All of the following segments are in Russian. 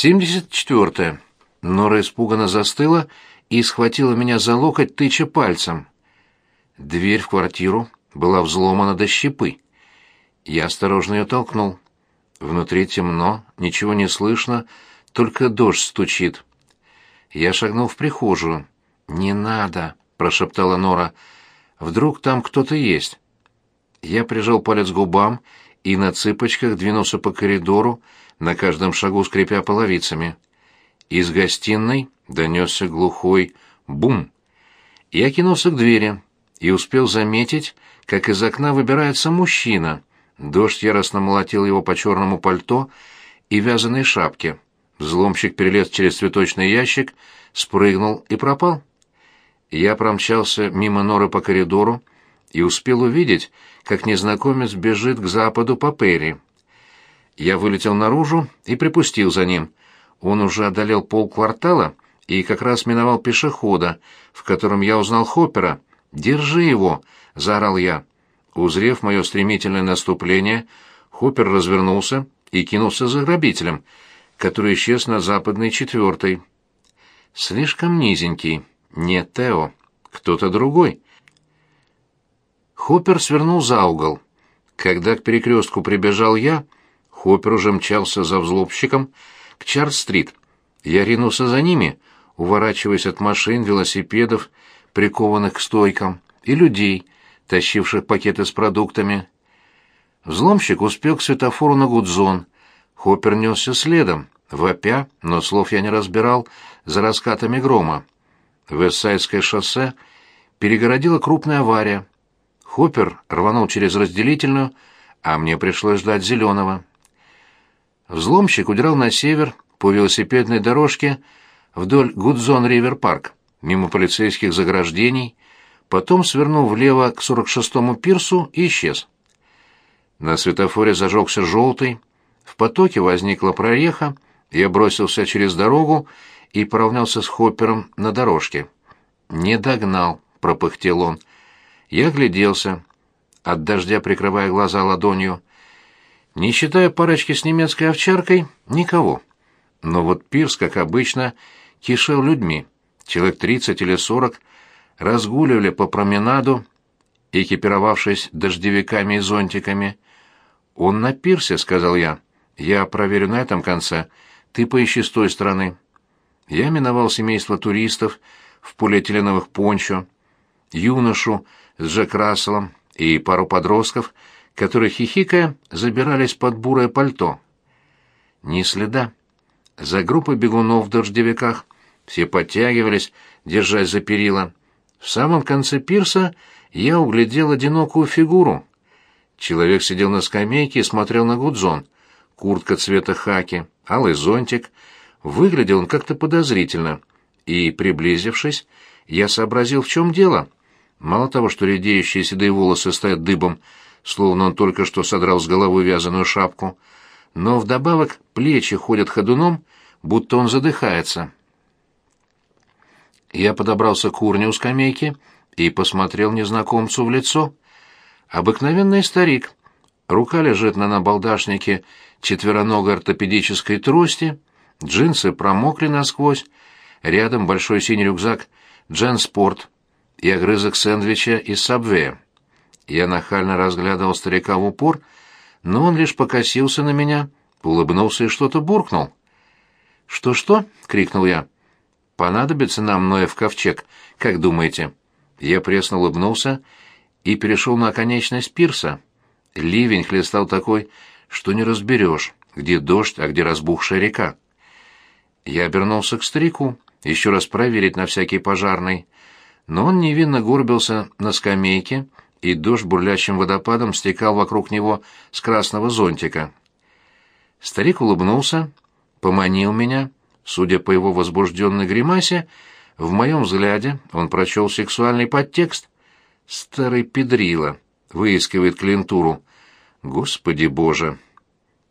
Семьдесят четвертое. Нора испуганно застыла и схватила меня за локоть, тыча пальцем. Дверь в квартиру была взломана до щепы. Я осторожно ее толкнул. Внутри темно, ничего не слышно, только дождь стучит. Я шагнул в прихожую. «Не надо», — прошептала Нора. «Вдруг там кто-то есть?» Я прижал палец к губам и на цыпочках двинулся по коридору, на каждом шагу скрипя половицами. Из гостиной донесся глухой бум. Я кинулся к двери и успел заметить, как из окна выбирается мужчина. Дождь яростно молотил его по черному пальто и вязаной шапке. Взломщик перелез через цветочный ящик, спрыгнул и пропал. Я промчался мимо норы по коридору и успел увидеть, как незнакомец бежит к западу по Перри. Я вылетел наружу и припустил за ним. Он уже одолел полквартала и как раз миновал пешехода, в котором я узнал Хоппера. «Держи его!» — заорал я. Узрев мое стремительное наступление, Хоппер развернулся и кинулся за грабителем, который исчез на западной четвертой. Слишком низенький. Не Тео. Кто-то другой. Хоппер свернул за угол. Когда к перекрестку прибежал я, Хоппер уже мчался за взлобщиком к Чарльз-стрит. Я ринулся за ними, уворачиваясь от машин, велосипедов, прикованных к стойкам, и людей, тащивших пакеты с продуктами. Взломщик успел к светофору на Гудзон. Хоппер несся следом, вопя, но слов я не разбирал, за раскатами грома. Вестсайдское шоссе перегородила крупная авария. Хоппер рванул через разделительную, а мне пришлось ждать зеленого. Взломщик удрал на север по велосипедной дорожке вдоль Гудзон-Ривер-парк, мимо полицейских заграждений, потом свернул влево к 46-му пирсу и исчез. На светофоре зажегся желтый, в потоке возникла прореха, я бросился через дорогу и поравнялся с Хоппером на дорожке. «Не догнал», — пропыхтел он. Я гляделся, от дождя прикрывая глаза ладонью. Не считая парочки с немецкой овчаркой, никого. Но вот пирс, как обычно, кишел людьми. Человек тридцать или сорок разгуливали по променаду, экипировавшись дождевиками и зонтиками. «Он на пирсе», — сказал я. «Я проверю на этом конце. Ты поищи с той стороны». Я миновал семейство туристов в полиэтиленовых пончо, юношу с Джек Расселом и пару подростков, которые, хихикая, забирались под бурое пальто. Ни следа. За группой бегунов в дождевиках все подтягивались, держась за перила. В самом конце пирса я углядел одинокую фигуру. Человек сидел на скамейке и смотрел на Гудзон. Куртка цвета хаки, алый зонтик — Выглядел он как-то подозрительно, и, приблизившись, я сообразил, в чем дело. Мало того, что редеющие седые волосы стоят дыбом, словно он только что содрал с головы вязаную шапку, но вдобавок плечи ходят ходуном, будто он задыхается. Я подобрался к урне у скамейки и посмотрел незнакомцу в лицо. Обыкновенный старик. Рука лежит на набалдашнике четвероногой ортопедической трости — Джинсы промокли насквозь, рядом большой синий рюкзак «Джен Спорт» и огрызок сэндвича из «Сабвея». Я нахально разглядывал старика в упор, но он лишь покосился на меня, улыбнулся и что-то буркнул. «Что-что?» — крикнул я. «Понадобится нам Ноев ковчег, как думаете?» Я пресно улыбнулся и перешел на конечность пирса. Ливень хлестал такой, что не разберешь, где дождь, а где разбухшая река. Я обернулся к старику, еще раз проверить на всякий пожарный. Но он невинно горбился на скамейке, и дождь бурлящим водопадом стекал вокруг него с красного зонтика. Старик улыбнулся, поманил меня. Судя по его возбужденной гримасе, в моем взгляде он прочел сексуальный подтекст. Старый педрила выискивает клиентуру. Господи боже!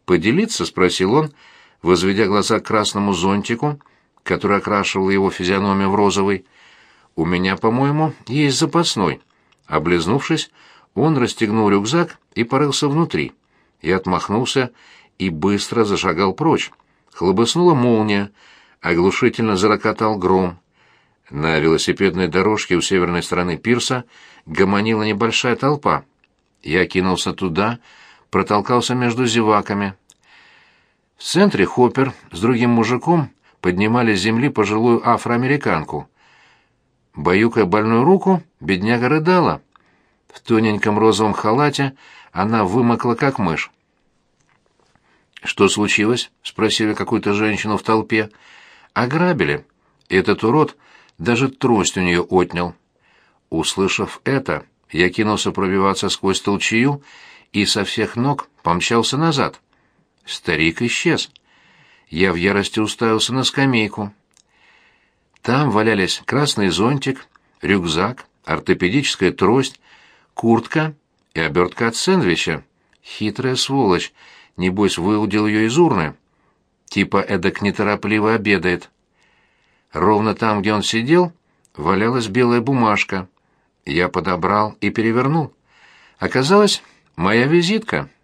«Поделиться?» — спросил он, — возведя глаза к красному зонтику, который окрашивал его физиономию в розовый. «У меня, по-моему, есть запасной». Облизнувшись, он расстегнул рюкзак и порылся внутри. Я отмахнулся и быстро зашагал прочь. хлобыснула молния, оглушительно зарокотал гром. На велосипедной дорожке у северной стороны пирса гомонила небольшая толпа. Я кинулся туда, протолкался между зеваками. В центре Хоппер с другим мужиком поднимали с земли пожилую афроамериканку. Баюкая больную руку, бедняга рыдала. В тоненьком розовом халате она вымокла, как мышь. «Что случилось?» — спросили какую-то женщину в толпе. «Ограбили. Этот урод даже трость у нее отнял». Услышав это, я кинулся пробиваться сквозь толчью и со всех ног помчался назад. Старик исчез. Я в ярости уставился на скамейку. Там валялись красный зонтик, рюкзак, ортопедическая трость, куртка и обертка от сэндвича. Хитрая сволочь, небось, выудил ее из урны. Типа эдак неторопливо обедает. Ровно там, где он сидел, валялась белая бумажка. Я подобрал и перевернул. Оказалось, моя визитка —